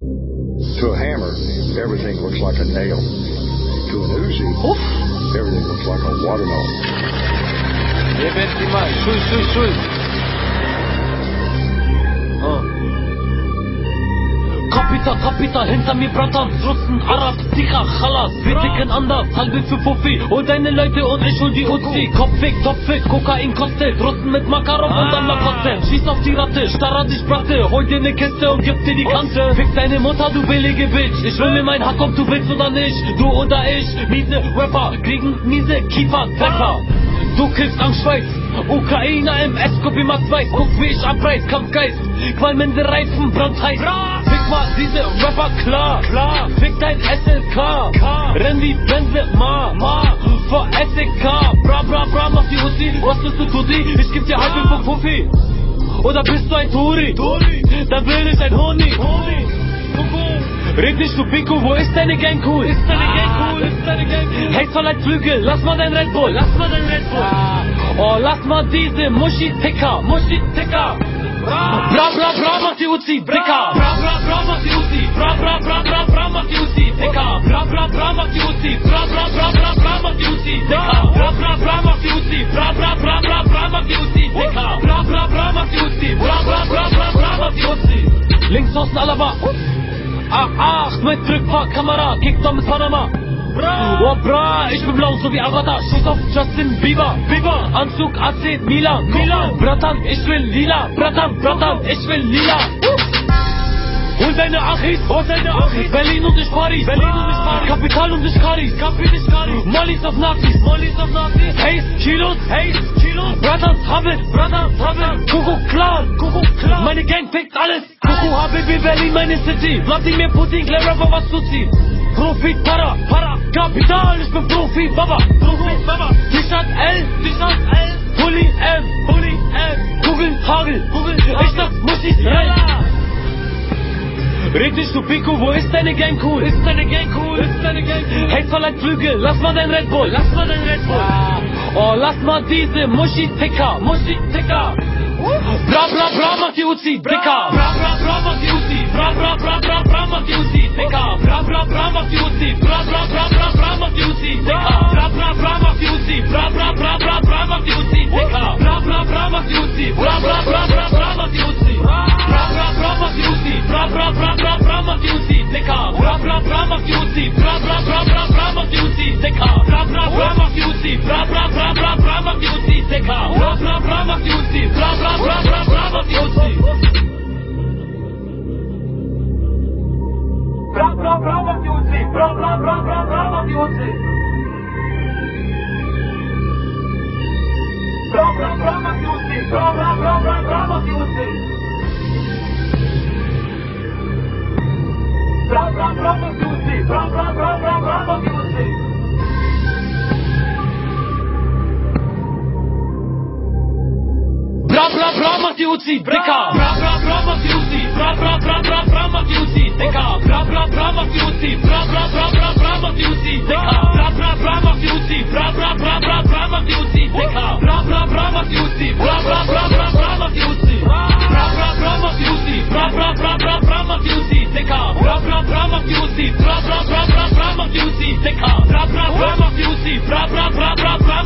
To a hammer, everything looks like a nail. To an Uzi, Uff. everything looks like a watermelon. Gebet die mal. Schul, schul, Kapita, Kapita, hinter mir Bratan, Russen, Arab, Sicher, Chalas, wir ticken anders, halbe für Fuffi, und deine Leute und ich hol die Uzi, Kopfweg, Topfig, Kokain kostet, Russen mit Makarov und dann Lacoste, schieß auf die Ratte, starr dich Bratte, hol dir ne Kiste und gib dir die Kante, fick deine Mutter, du billige Bitch, ich will mir mein Hack, ob du willst oder nicht, du oder ich, miese Rapper, kriegen miese Kiefer, Treffer, du kriegst am Schweiß, Ukrainer im Escobi Max Weiß, guck wie ich abreiß, Kampfgeist, qualmende Reifen, brandheiß, mal diese Rapper klar, klar, fick dein SLK, renn wie Benzema, ma, vor SEK, bra bra bra, mach die Uzi, was bist du Tutti, ich geb dir halb vom Puffi, oder bist du ein Turi, dann bin ich ein Honig, Red nicht du Pico, wo ist deine Gang cool? Ist deine Gang cool? Ist deine Gang cool? Hey, soll ein Flügel, lass mal dein Red Bull, lass mal dein Red Bull. Oh, lass mal diese Muschi-Ticker, Muschi-Ticker. Bra, bra, bra, die Uzi, Dicker. Bra, bra, bra, die Uzi. Bra, bra, bra, bra, bra, die Uzi, Dicker. Bra, bra, bra, die Uzi. Bra, bra, bra, bra, bra, die Uzi, Dicker. Bra, bra, bra, die Uzi. Bra, bra, bra, bra, bra, die Uzi, Dicker. Bra, bra, bra, die Uzi. Bra, bra, bra, bra, bra, die Uzi. Links außen Alaba. Ach, ach, mit Rückfahrkamera, Kickdown mit Panama. Bra. Oh, bra, ich bin blau, so wie Avatar. Schieß auf Justin Bieber. Bieber. Anzug AC Milan. Milan. Bratan, ich will lila. Bratan, Bratan, ich will lila. Hol deine Achis, hol deine Achis. Berlin und ich Paris, Berlin und ich Paris. Kapital und ich Karis, Kapital ich Karis. Mollis auf Nazis, Mollis auf Nazis. Haze, Kilos, Haze. Brothers, Habit, Brothers, Habit. Kuckuck, klar, Kuckuck, klar. Meine Gang pickt alles. Kuckuck, HBB, Berlin, meine City. Vladimir Putin, Claire Rapper, was tut sie? Profit, Para, Para. Kapital, ich bin Profi, Baba. Profi, Baba. T-Shirt L, T-Shirt L. Pulli M, Pulli M. Kugeln, Hagel, Kugeln, ich sag, muss ich Red nicht du Pico, wo ist deine Gang cool? Ist deine Gang cool? Ist deine Gang cool? Hey, verleiht Flügel, lass mal dein Red Bull, lass mal dein Red Bull. Oh, lass mal diese Muschi-Ticker, Muschi-Ticker. Bra, bra, bra, mach die Uzi, Dicker. Bra, bra, bra, mach die Uzi. Bra, bra, bra, bra, bra, mach die Uzi. Bra, bra, bra, mach die Uzi. Bra, bra, mach die Uzi, Dicker. Bra, bra, bra, mach die Uzi. Bra, bra, bra, bra, bra, mach die Uzi, Dicker. Bra, bra, bra, mach die Uzi. Bra, bra, bra, bra, bra, mach die Uzi, Dicker. Bra, bra, bra, mach die Uzi. Bra, bra, bra, bra, bra, mach die Uzi, Dicker. Bra, bra, bra, mach die Uzi. Bra, bra, bra, bra, bra, mach die Uzi. Bra, bra, bra, mach die Uzi. Bra, bra, bra, bra, bra, mach die Uzi, Dicker. Bra, bra, bra, mach die Uzi. Bra, bra, bra, bra, bra, mach die Uzi, Dicker. Bra, bra, bra, mach die Uzi. Bra, bra, bra, bra, bra,